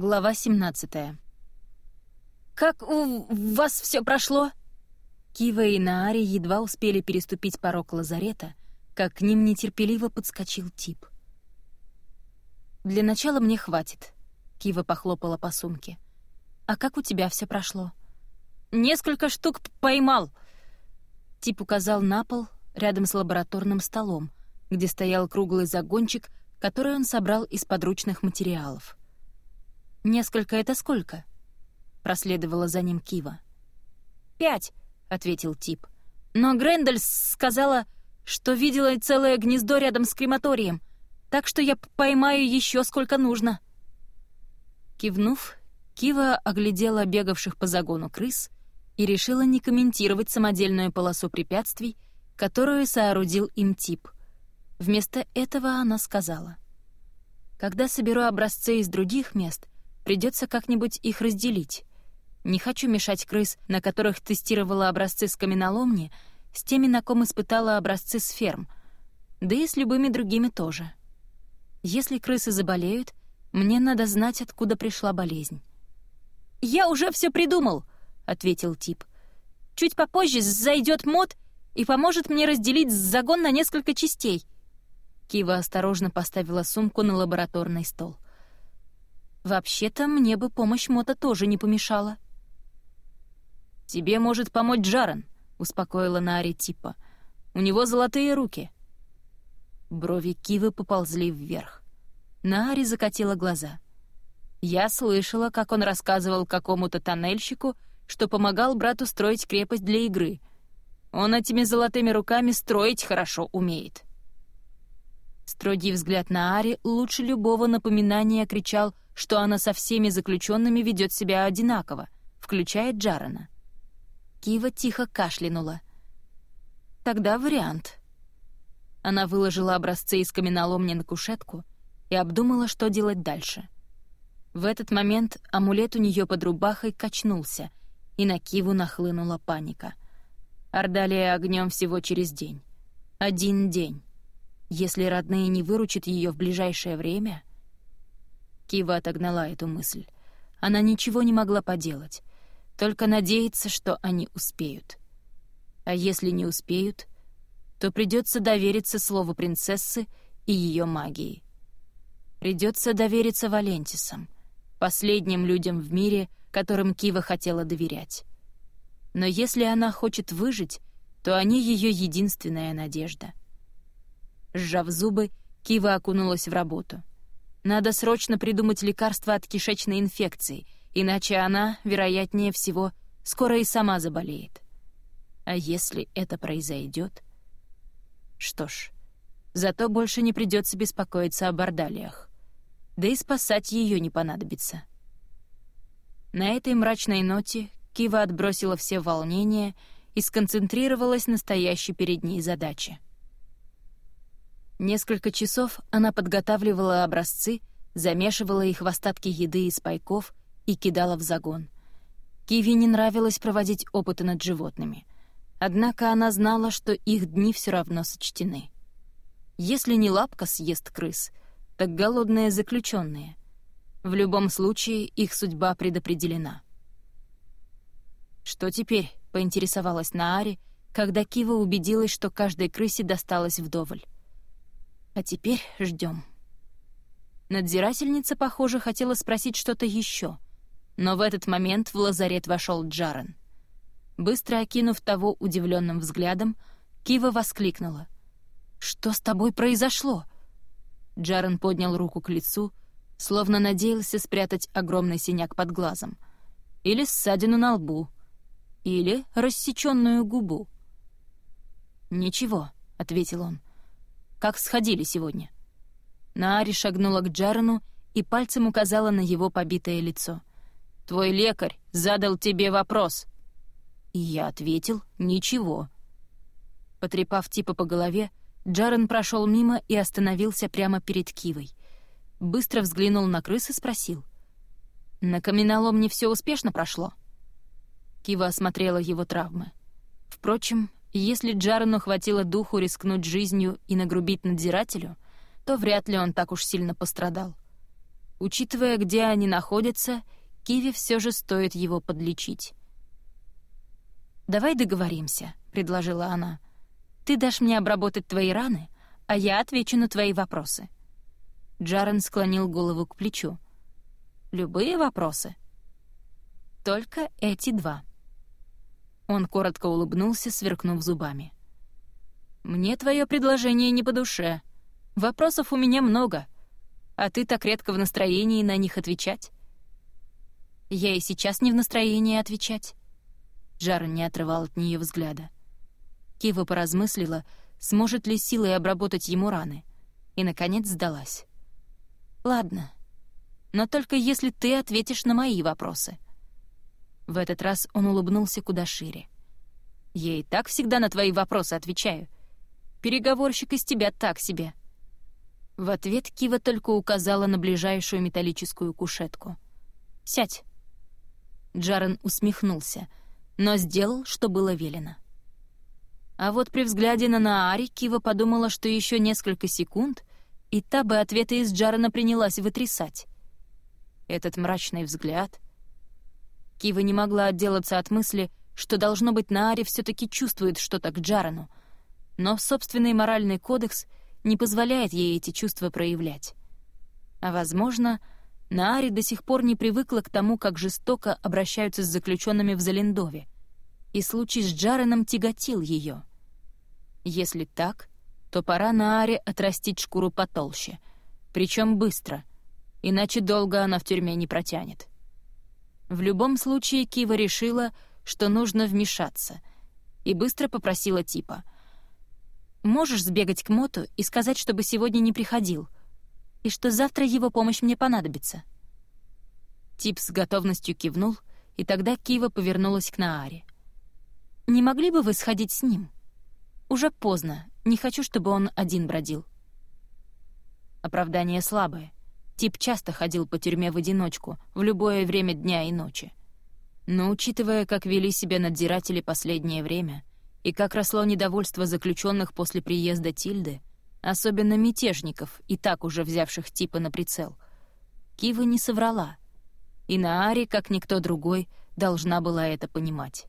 Глава 17 «Как у вас все прошло?» Кива и Наари едва успели переступить порог лазарета, как к ним нетерпеливо подскочил тип. «Для начала мне хватит», — Кива похлопала по сумке. «А как у тебя все прошло?» «Несколько штук поймал!» Тип указал на пол рядом с лабораторным столом, где стоял круглый загончик, который он собрал из подручных материалов. «Несколько — это сколько?» — проследовала за ним Кива. «Пять», — ответил тип. «Но Грендель сказала, что видела целое гнездо рядом с крематорием, так что я поймаю еще сколько нужно». Кивнув, Кива оглядела бегавших по загону крыс и решила не комментировать самодельную полосу препятствий, которую соорудил им тип. Вместо этого она сказала. «Когда соберу образцы из других мест, придется как-нибудь их разделить. Не хочу мешать крыс, на которых тестировала образцы с каменоломни, с теми, на ком испытала образцы с ферм, да и с любыми другими тоже. Если крысы заболеют, мне надо знать, откуда пришла болезнь. «Я уже все придумал», — ответил тип. «Чуть попозже зайдет мод и поможет мне разделить загон на несколько частей». Кива осторожно поставила сумку на лабораторный стол — Вообще-то мне бы помощь Мота тоже не помешала. «Тебе может помочь Джаран», — успокоила Нари Типа. «У него золотые руки». Брови Кивы поползли вверх. Нари закатила глаза. Я слышала, как он рассказывал какому-то тоннельщику, что помогал брату строить крепость для игры. Он этими золотыми руками строить хорошо умеет. Строгий взгляд на Ари лучше любого напоминания кричал — что она со всеми заключенными ведет себя одинаково, включая Джарана. Кива тихо кашлянула. «Тогда вариант». Она выложила образцы из каменоломни на кушетку и обдумала, что делать дальше. В этот момент амулет у нее под рубахой качнулся, и на Киву нахлынула паника. Ордалия огнем всего через день. Один день. Если родные не выручат ее в ближайшее время... Кива отогнала эту мысль. Она ничего не могла поделать, только надеяться, что они успеют. А если не успеют, то придется довериться слову принцессы и ее магии. Придется довериться Валентисам, последним людям в мире, которым Кива хотела доверять. Но если она хочет выжить, то они ее единственная надежда. Сжав зубы, Кива окунулась в работу. Надо срочно придумать лекарство от кишечной инфекции, иначе она, вероятнее всего, скоро и сама заболеет. А если это произойдет? Что ж, зато больше не придется беспокоиться о бордалиях. Да и спасать ее не понадобится. На этой мрачной ноте Кива отбросила все волнения и сконцентрировалась на стоящей перед ней задаче — Несколько часов она подготавливала образцы, замешивала их в остатки еды из пайков и кидала в загон. Киви не нравилось проводить опыты над животными. Однако она знала, что их дни все равно сочтены. Если не лапка съест крыс, так голодные заключенные. В любом случае их судьба предопределена. «Что теперь?» — поинтересовалась Наари, когда Кива убедилась, что каждой крысе досталось вдоволь. А теперь ждем. Надзирательница, похоже, хотела спросить что-то еще, но в этот момент в лазарет вошел Джарен. Быстро окинув того удивленным взглядом, Кива воскликнула. «Что с тобой произошло?» Джарен поднял руку к лицу, словно надеялся спрятать огромный синяк под глазом. Или ссадину на лбу. Или рассеченную губу. «Ничего», — ответил он как сходили сегодня». Наари шагнула к Джарену и пальцем указала на его побитое лицо. «Твой лекарь задал тебе вопрос». И я ответил «Ничего». Потрепав типа по голове, Джарен прошел мимо и остановился прямо перед Кивой. Быстро взглянул на крыс и спросил. «На каменоломне все успешно прошло?» Кива осмотрела его травмы. Впрочем, если Джарену хватило духу рискнуть жизнью и нагрубить надзирателю, то вряд ли он так уж сильно пострадал. Учитывая, где они находятся, Киви все же стоит его подлечить. «Давай договоримся», — предложила она. «Ты дашь мне обработать твои раны, а я отвечу на твои вопросы». Джарен склонил голову к плечу. «Любые вопросы?» «Только эти два». Он коротко улыбнулся, сверкнув зубами. «Мне твое предложение не по душе. Вопросов у меня много, а ты так редко в настроении на них отвечать». «Я и сейчас не в настроении отвечать». Джарен не отрывал от нее взгляда. Кива поразмыслила, сможет ли силой обработать ему раны, и, наконец, сдалась. «Ладно, но только если ты ответишь на мои вопросы». В этот раз он улыбнулся куда шире. «Я и так всегда на твои вопросы отвечаю. Переговорщик из тебя так себе». В ответ Кива только указала на ближайшую металлическую кушетку. «Сядь». Джарен усмехнулся, но сделал, что было велено. А вот при взгляде на Наари Кива подумала, что еще несколько секунд, и та бы ответы из Джарена принялась вытрясать. Этот мрачный взгляд... Кива не могла отделаться от мысли, что, должно быть, Наари все таки чувствует что-то к Джарену, но собственный моральный кодекс не позволяет ей эти чувства проявлять. А, возможно, Наари до сих пор не привыкла к тому, как жестоко обращаются с заключенными в Залендове, и случай с Джареном тяготил ее. Если так, то пора Нааре отрастить шкуру потолще, причем быстро, иначе долго она в тюрьме не протянет. В любом случае Кива решила, что нужно вмешаться, и быстро попросила типа. «Можешь сбегать к Моту и сказать, чтобы сегодня не приходил, и что завтра его помощь мне понадобится?» Тип с готовностью кивнул, и тогда Кива повернулась к Нааре. «Не могли бы вы сходить с ним? Уже поздно, не хочу, чтобы он один бродил». Оправдание слабое. Тип часто ходил по тюрьме в одиночку, в любое время дня и ночи. Но учитывая, как вели себя надзиратели последнее время, и как росло недовольство заключенных после приезда Тильды, особенно мятежников, и так уже взявших типа на прицел, Кива не соврала. И Наари, как никто другой, должна была это понимать.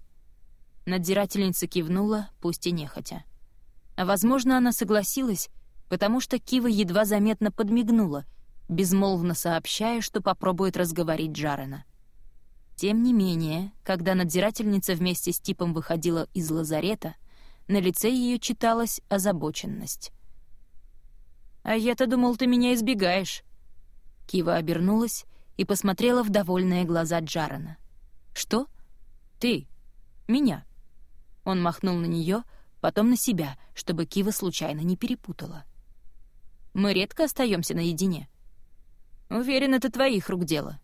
Надзирательница кивнула, пусть и нехотя. А возможно, она согласилась, потому что Кива едва заметно подмигнула — безмолвно сообщая, что попробует разговорить Джарена. Тем не менее, когда надзирательница вместе с типом выходила из лазарета, на лице ее читалась озабоченность. «А я-то думал, ты меня избегаешь». Кива обернулась и посмотрела в довольные глаза Джарена. «Что? Ты? Меня?» Он махнул на нее, потом на себя, чтобы Кива случайно не перепутала. «Мы редко остаемся наедине». Уверен, это твоих рук дело».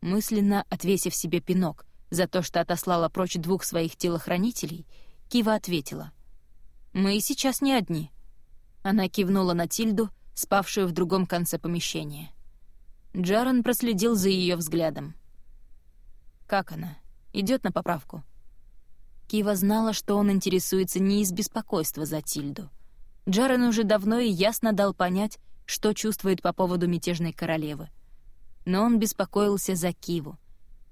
Мысленно отвесив себе пинок за то, что отослала прочь двух своих телохранителей, Кива ответила. «Мы и сейчас не одни». Она кивнула на Тильду, спавшую в другом конце помещения. Джаран проследил за ее взглядом. «Как она? Идет на поправку?» Кива знала, что он интересуется не из беспокойства за Тильду. Джаран уже давно и ясно дал понять, что чувствует по поводу мятежной королевы. Но он беспокоился за Киву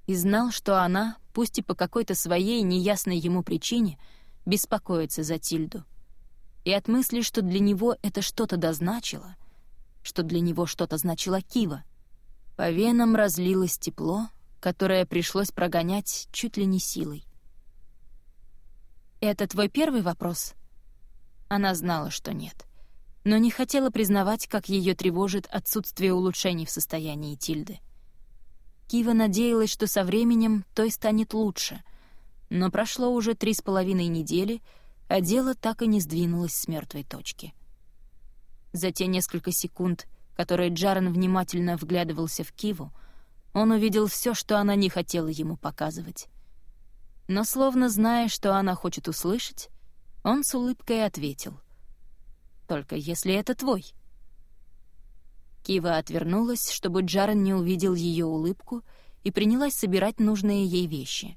и знал, что она, пусть и по какой-то своей неясной ему причине, беспокоится за Тильду. И от мысли, что для него это что-то дозначило, что для него что-то значило Кива, по венам разлилось тепло, которое пришлось прогонять чуть ли не силой. «Это твой первый вопрос?» Она знала, что нет но не хотела признавать, как ее тревожит отсутствие улучшений в состоянии Тильды. Кива надеялась, что со временем той станет лучше, но прошло уже три с половиной недели, а дело так и не сдвинулось с мертвой точки. За те несколько секунд, которые Джарен внимательно вглядывался в Киву, он увидел все, что она не хотела ему показывать. Но словно зная, что она хочет услышать, он с улыбкой ответил — только если это твой». Кива отвернулась, чтобы Джарен не увидел ее улыбку, и принялась собирать нужные ей вещи.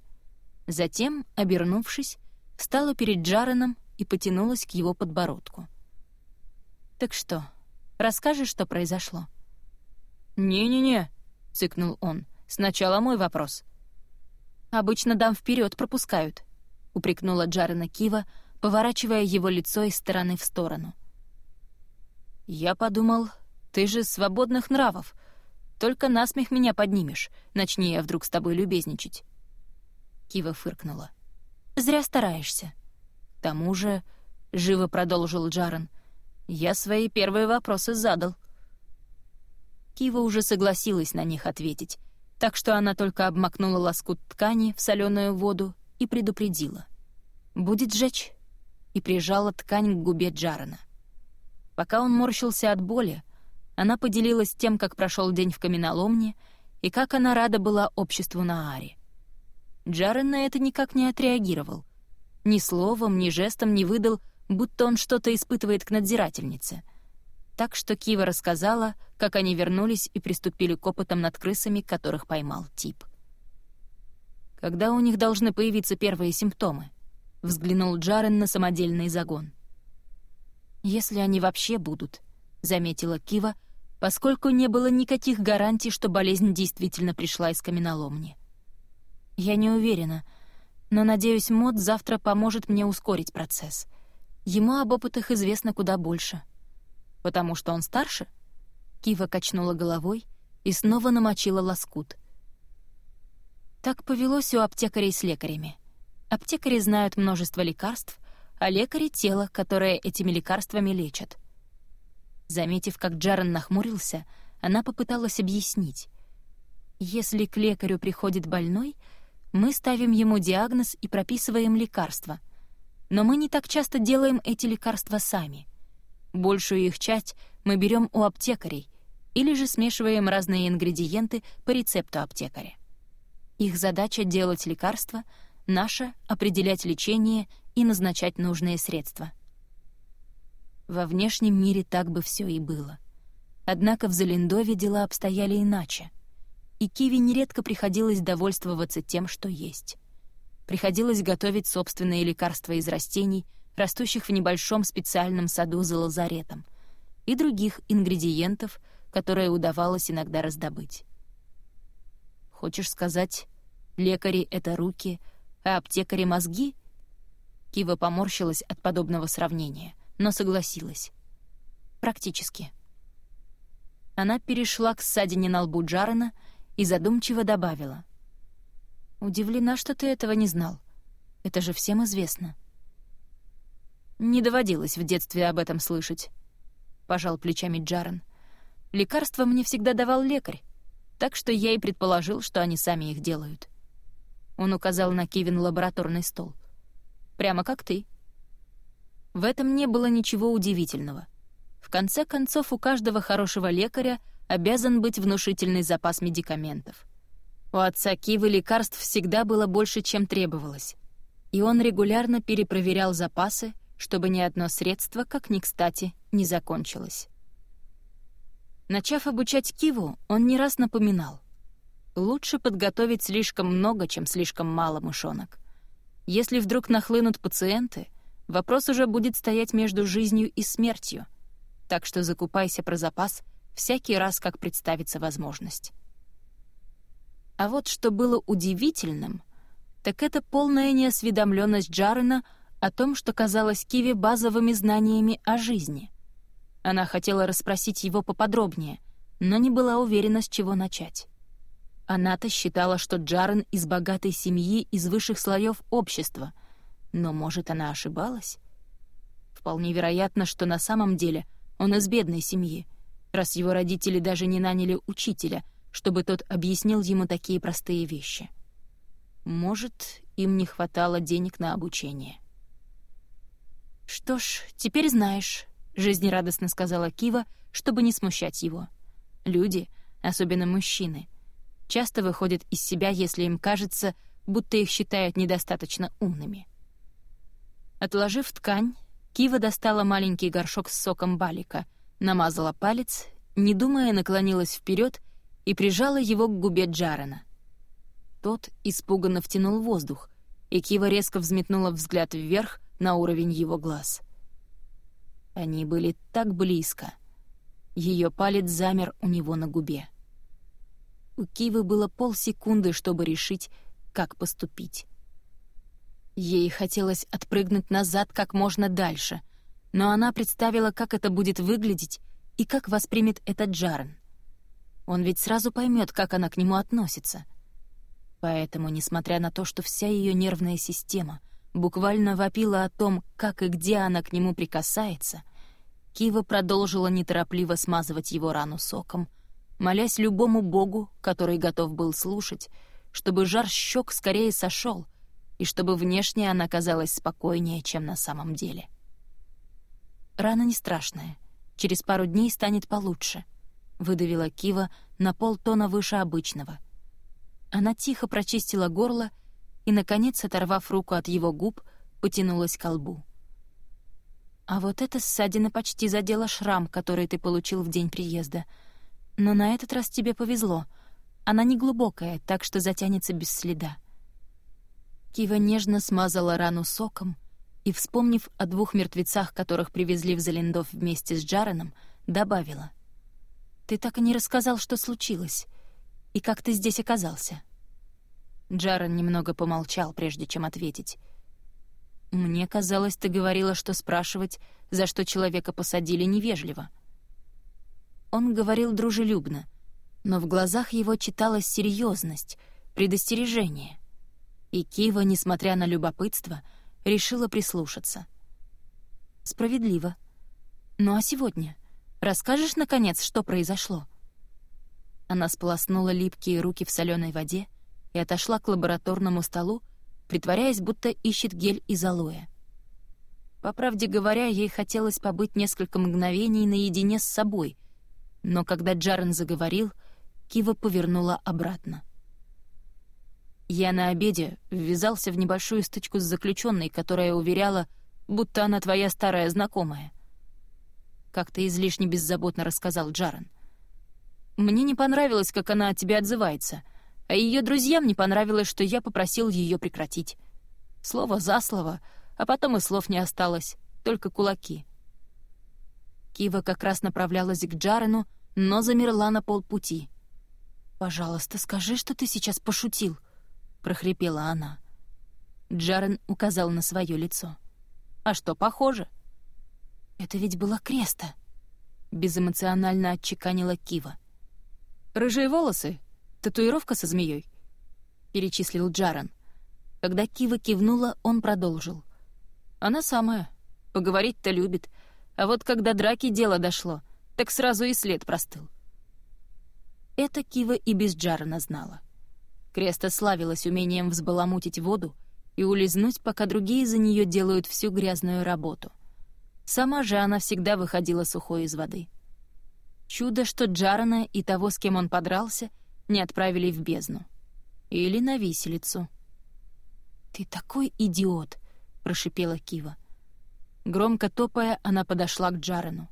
Затем, обернувшись, встала перед Джареном и потянулась к его подбородку. «Так что, расскажешь, что произошло?» «Не-не-не», — цыкнул он. «Сначала мой вопрос». «Обычно дам вперед пропускают», — упрекнула Джарена Кива, поворачивая его лицо из стороны в сторону. «Я подумал, ты же свободных нравов. Только насмех меня поднимешь, начни я вдруг с тобой любезничать». Кива фыркнула. «Зря стараешься». «К тому же», — живо продолжил Джарен, — «я свои первые вопросы задал». Кива уже согласилась на них ответить, так что она только обмакнула лоскут ткани в соленую воду и предупредила. «Будет жечь?» и прижала ткань к губе Джарена. Пока он морщился от боли, она поделилась тем, как прошел день в каменоломне и как она рада была обществу на Аре. Джарен на это никак не отреагировал. Ни словом, ни жестом не выдал, будто он что-то испытывает к надзирательнице. Так что Кива рассказала, как они вернулись и приступили к опытам над крысами, которых поймал тип. «Когда у них должны появиться первые симптомы?» — взглянул Джарен на самодельный загон. «Если они вообще будут», — заметила Кива, поскольку не было никаких гарантий, что болезнь действительно пришла из каменоломни. Я не уверена, но, надеюсь, Мод завтра поможет мне ускорить процесс. Ему об опытах известно куда больше. Потому что он старше? Кива качнула головой и снова намочила лоскут. Так повелось у аптекарей с лекарями. Аптекари знают множество лекарств, а лекари — тело, которое этими лекарствами лечат. Заметив, как Джарен нахмурился, она попыталась объяснить. Если к лекарю приходит больной — мы ставим ему диагноз и прописываем лекарства. Но мы не так часто делаем эти лекарства сами. Большую их часть мы берем у аптекарей или же смешиваем разные ингредиенты по рецепту аптекаря. Их задача — делать лекарства, наша — определять лечение и назначать нужные средства. Во внешнем мире так бы все и было. Однако в Залендове дела обстояли иначе — и Киви нередко приходилось довольствоваться тем, что есть. Приходилось готовить собственные лекарства из растений, растущих в небольшом специальном саду за лазаретом, и других ингредиентов, которые удавалось иногда раздобыть. «Хочешь сказать, лекари — это руки, а аптекари — мозги?» Кива поморщилась от подобного сравнения, но согласилась. «Практически». Она перешла к ссадине на лбу Джарена — и задумчиво добавила. «Удивлена, что ты этого не знал. Это же всем известно». «Не доводилось в детстве об этом слышать», — пожал плечами Джарен. «Лекарства мне всегда давал лекарь, так что я и предположил, что они сами их делают». Он указал на Кивин лабораторный стол. «Прямо как ты». В этом не было ничего удивительного. В конце концов, у каждого хорошего лекаря — обязан быть внушительный запас медикаментов. У отца Кивы лекарств всегда было больше, чем требовалось, и он регулярно перепроверял запасы, чтобы ни одно средство, как ни кстати, не закончилось. Начав обучать Киву, он не раз напоминал. Лучше подготовить слишком много, чем слишком мало мышонок. Если вдруг нахлынут пациенты, вопрос уже будет стоять между жизнью и смертью. Так что закупайся про запас всякий раз, как представится возможность. А вот что было удивительным, так это полная неосведомленность Джарена о том, что казалось Киви базовыми знаниями о жизни. Она хотела расспросить его поподробнее, но не была уверена, с чего начать. Она-то считала, что Джарен из богатой семьи, из высших слоев общества, но, может, она ошибалась? Вполне вероятно, что на самом деле он из бедной семьи, раз его родители даже не наняли учителя, чтобы тот объяснил ему такие простые вещи. Может, им не хватало денег на обучение. «Что ж, теперь знаешь», — жизнерадостно сказала Кива, чтобы не смущать его. «Люди, особенно мужчины, часто выходят из себя, если им кажется, будто их считают недостаточно умными». Отложив ткань, Кива достала маленький горшок с соком балика — намазала палец, не думая, наклонилась вперед и прижала его к губе Джарена. Тот испуганно втянул воздух, и Кива резко взметнула взгляд вверх на уровень его глаз. Они были так близко. Ее палец замер у него на губе. У Кивы было полсекунды, чтобы решить, как поступить. Ей хотелось отпрыгнуть назад как можно дальше, но она представила, как это будет выглядеть и как воспримет этот Джарен. Он ведь сразу поймет, как она к нему относится. Поэтому, несмотря на то, что вся ее нервная система буквально вопила о том, как и где она к нему прикасается, Кива продолжила неторопливо смазывать его рану соком — молясь любому богу, который готов был слушать, чтобы жар щек скорее сошел и чтобы внешне она казалась спокойнее, чем на самом деле. «Рана не страшная. Через пару дней станет получше», — выдавила Кива на полтона выше обычного. Она тихо прочистила горло и, наконец, оторвав руку от его губ, потянулась к лбу. «А вот эта ссадина почти задела шрам, который ты получил в день приезда», но на этот раз тебе повезло. Она не глубокая, так что затянется без следа. Кива нежно смазала рану соком и, вспомнив о двух мертвецах, которых привезли в Залендов вместе с Джареном, добавила. «Ты так и не рассказал, что случилось, и как ты здесь оказался». Джарен немного помолчал, прежде чем ответить. «Мне казалось, ты говорила, что спрашивать, за что человека посадили, невежливо». Он говорил дружелюбно, но в глазах его читалась серьезность, предостережение. И Кива, несмотря на любопытство, решила прислушаться. «Справедливо. Ну а сегодня? Расскажешь, наконец, что произошло?» Она сполоснула липкие руки в соленой воде и отошла к лабораторному столу, притворяясь, будто ищет гель из алоэ. По правде говоря, ей хотелось побыть несколько мгновений наедине с собой, но когда Джарен заговорил, Кива повернула обратно. «Я на обеде ввязался в небольшую стычку с заключенной, которая уверяла, будто она твоя старая знакомая». Как-то излишне беззаботно рассказал Джарен. «Мне не понравилось, как она от тебя отзывается, а ее друзьям не понравилось, что я попросил ее прекратить. Слово за слово, а потом и слов не осталось, только кулаки». Кива как раз направлялась к Джарену, но замерла на полпути. «Пожалуйста, скажи, что ты сейчас пошутил», — прохрипела она. Джарен указал на свое лицо. «А что, похоже?» «Это ведь была креста», — безэмоционально отчеканила Кива. «Рыжие волосы? Татуировка со змеей?» — перечислил Джарен. Когда Кива кивнула, он продолжил. «Она самая. Поговорить-то любит. А вот когда драки дело дошло, так сразу и след простыл. Это Кива и без Джарана знала. Креста славилась умением взбаламутить воду и улизнуть, пока другие за нее делают всю грязную работу. Сама же она всегда выходила сухой из воды. Чудо, что Джарана и того, с кем он подрался, не отправили в бездну. Или на виселицу. «Ты такой идиот!» — прошипела Кива. Громко топая, она подошла к Джарену.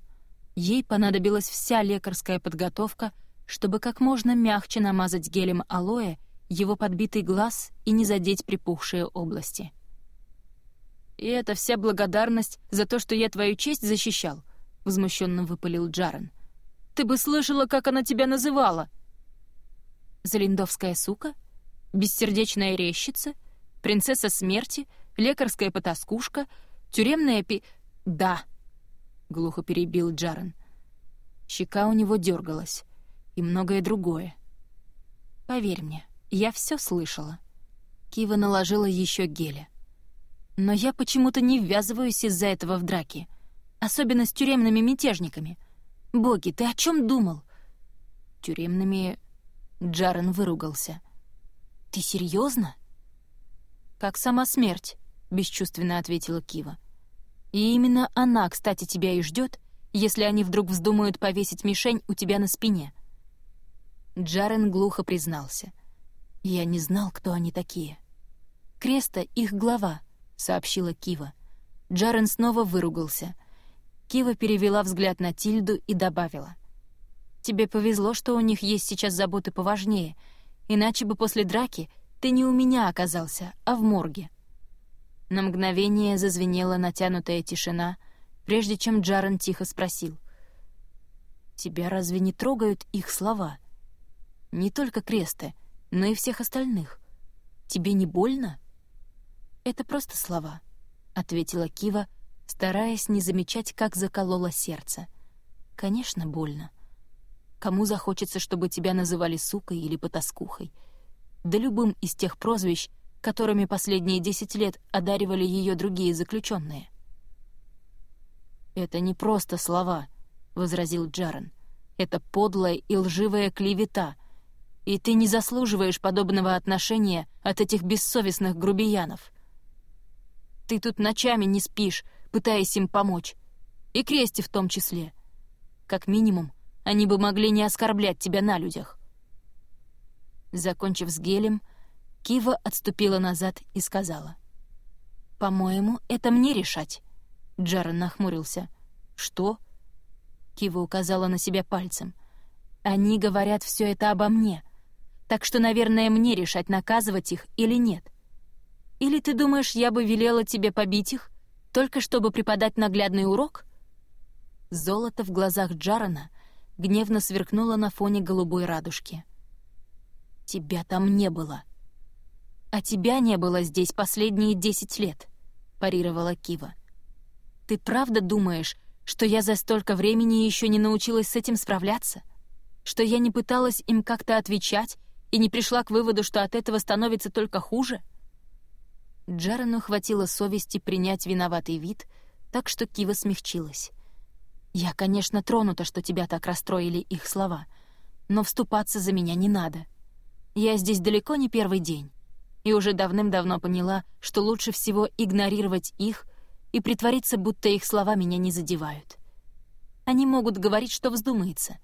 Ей понадобилась вся лекарская подготовка, чтобы как можно мягче намазать гелем алоэ его подбитый глаз и не задеть припухшие области. «И это вся благодарность за то, что я твою честь защищал», — возмущенно выпалил Джарен. «Ты бы слышала, как она тебя называла!» «Залиндовская сука? Бессердечная рещица? Принцесса смерти? Лекарская потаскушка?» Тюремная пи... Да, глухо перебил Джарен. Щека у него дергалась. И многое другое. Поверь мне, я все слышала. Кива наложила еще геля. Но я почему-то не ввязываюсь из-за этого в драки. Особенно с тюремными мятежниками. Боги, ты о чем думал? Тюремными... Джарен выругался. Ты серьезно? Как сама смерть бесчувственно ответила Кива. И именно она, кстати, тебя и ждет, если они вдруг вздумают повесить мишень у тебя на спине. Джарен глухо признался. «Я не знал, кто они такие». «Креста — их глава», — сообщила Кива. Джарен снова выругался. Кива перевела взгляд на Тильду и добавила. «Тебе повезло, что у них есть сейчас заботы поважнее, иначе бы после драки ты не у меня оказался, а в морге». На мгновение зазвенела натянутая тишина, прежде чем Джарен тихо спросил. «Тебя разве не трогают их слова?» Не только Кресты, но и всех остальных. Тебе не больно?» «Это просто слова», — ответила Кива, стараясь не замечать, как закололо сердце. «Конечно, больно. Кому захочется, чтобы тебя называли сукой или потаскухой? Да любым из тех прозвищ, которыми последние десять лет одаривали ее другие заключенные. «Это не просто слова», — возразил Джарен. «Это подлая и лживая клевета, и ты не заслуживаешь подобного отношения от этих бессовестных грубиянов. Ты тут ночами не спишь, пытаясь им помочь, и крести в том числе. Как минимум, они бы могли не оскорблять тебя на людях». Закончив с гелем, Кива отступила назад и сказала. «По-моему, это мне решать». Джарен нахмурился. «Что?» Кива указала на себя пальцем. «Они говорят все это обо мне, так что, наверное, мне решать, наказывать их или нет. Или ты думаешь, я бы велела тебе побить их, только чтобы преподать наглядный урок?» Золото в глазах Джарена гневно сверкнуло на фоне голубой радужки. «Тебя там не было», «А тебя не было здесь последние десять лет», — парировала Кива. «Ты правда думаешь, что я за столько времени еще не научилась с этим справляться? Что я не пыталась им как-то отвечать и не пришла к выводу, что от этого становится только хуже?» Джарену хватило совести принять виноватый вид, так что Кива смягчилась. «Я, конечно, тронута, что тебя так расстроили их слова, но вступаться за меня не надо. Я здесь далеко не первый день и уже давным-давно поняла, что лучше всего игнорировать их и притвориться, будто их слова меня не задевают. Они могут говорить, что вздумается.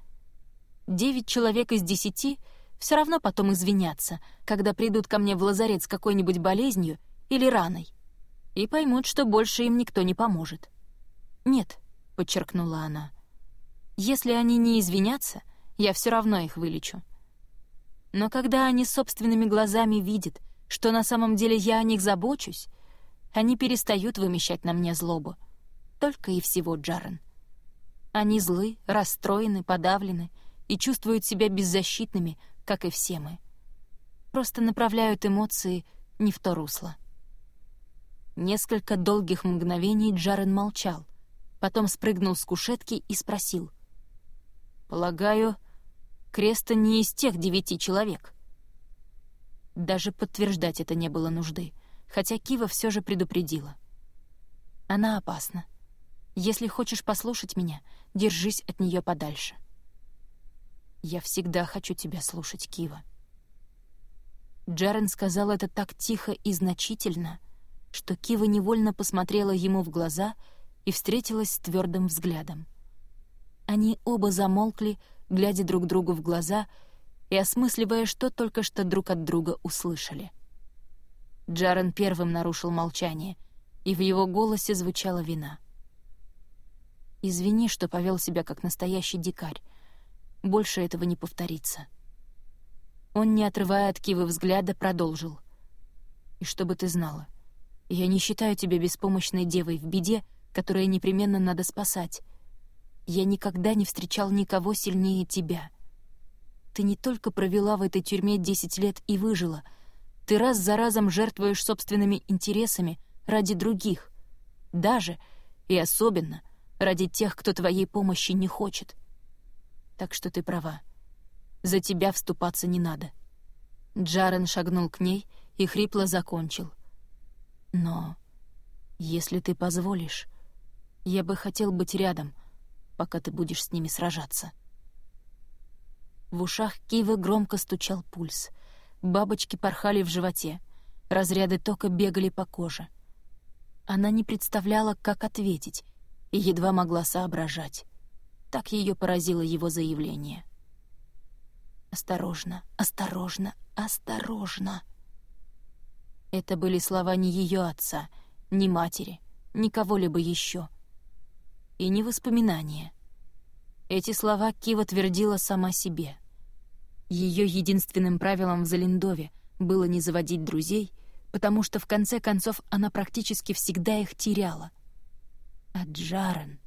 Девять человек из десяти все равно потом извинятся, когда придут ко мне в лазарет с какой-нибудь болезнью или раной, и поймут, что больше им никто не поможет. «Нет», — подчеркнула она, — «если они не извинятся, я все равно их вылечу». Но когда они собственными глазами видят, что на самом деле я о них забочусь, они перестают вымещать на мне злобу. Только и всего, Джарен. Они злы, расстроены, подавлены и чувствуют себя беззащитными, как и все мы. Просто направляют эмоции не в то русло. Несколько долгих мгновений Джарен молчал, потом спрыгнул с кушетки и спросил. «Полагаю, Креста не из тех девяти человек?» Даже подтверждать это не было нужды, хотя Кива все же предупредила. «Она опасна. Если хочешь послушать меня, держись от нее подальше». «Я всегда хочу тебя слушать, Кива». Джарен сказал это так тихо и значительно, что Кива невольно посмотрела ему в глаза и встретилась с твердым взглядом. Они оба замолкли, глядя друг другу в глаза — и осмысливая, что только что друг от друга услышали. Джарен первым нарушил молчание, и в его голосе звучала вина. «Извини, что повел себя как настоящий дикарь. Больше этого не повторится». Он, не отрывая от Кивы взгляда, продолжил. «И чтобы ты знала, я не считаю тебя беспомощной девой в беде, которую непременно надо спасать. Я никогда не встречал никого сильнее тебя» Ты не только провела в этой тюрьме 10 лет и выжила, ты раз за разом жертвуешь собственными интересами ради других, даже и особенно ради тех, кто твоей помощи не хочет. Так что ты права. За тебя вступаться не надо. Джарен шагнул к ней и хрипло закончил. Но если ты позволишь, я бы хотел быть рядом, пока ты будешь с ними сражаться. В ушах Кивы громко стучал пульс. Бабочки порхали в животе. Разряды тока бегали по коже. Она не представляла, как ответить, и едва могла соображать. Так ее поразило его заявление. «Осторожно, осторожно, осторожно!» Это были слова не ее отца, ни матери, ни кого-либо еще. И не воспоминания. Эти слова Кива твердила сама себе. Ее единственным правилом в Залиндове было не заводить друзей, потому что в конце концов она практически всегда их теряла. А Джарен...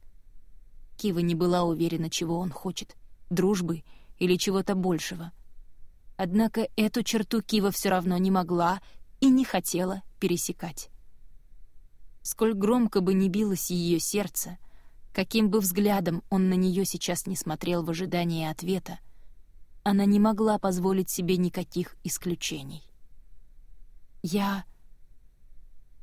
Кива не была уверена, чего он хочет — дружбы или чего-то большего. Однако эту черту Кива все равно не могла и не хотела пересекать. Сколь громко бы не билось ее сердце, каким бы взглядом он на нее сейчас не смотрел в ожидании ответа, она не могла позволить себе никаких исключений. «Я...»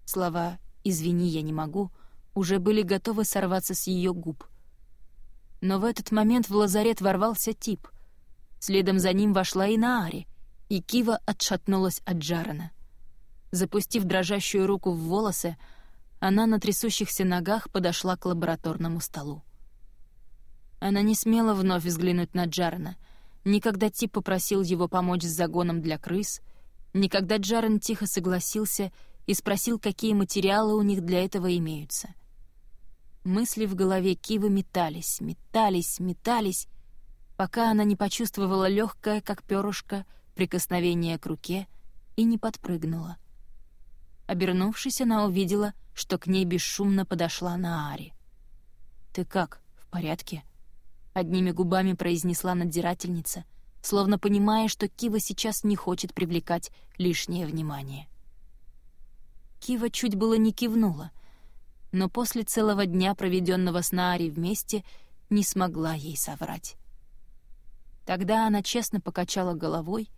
Слова «извини, я не могу» уже были готовы сорваться с ее губ. Но в этот момент в лазарет ворвался тип. Следом за ним вошла и Наари, и Кива отшатнулась от Джарена. Запустив дрожащую руку в волосы, она на трясущихся ногах подошла к лабораторному столу. Она не смела вновь взглянуть на Джарена, никогда Тип попросил его помочь с загоном для крыс, никогда Джарен тихо согласился и спросил, какие материалы у них для этого имеются. Мысли в голове Кивы метались, метались, метались, пока она не почувствовала легкое, как перышко, прикосновение к руке и не подпрыгнула. Обернувшись, она увидела, что к ней бесшумно подошла Наари. «Ты как, в порядке?» Одними губами произнесла надзирательница, словно понимая, что Кива сейчас не хочет привлекать лишнее внимание. Кива чуть было не кивнула, но после целого дня, проведенного с Наари вместе, не смогла ей соврать. Тогда она честно покачала головой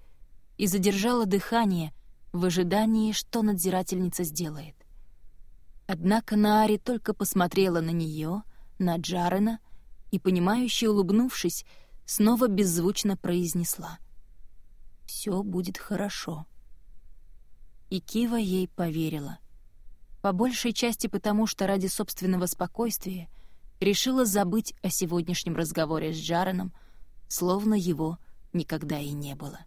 и задержала дыхание, в ожидании, что надзирательница сделает. Однако Наари только посмотрела на нее, на Джарена, и, понимающе улыбнувшись, снова беззвучно произнесла. «Все будет хорошо». И Кива ей поверила. По большей части потому, что ради собственного спокойствия решила забыть о сегодняшнем разговоре с Джареном, словно его никогда и не было.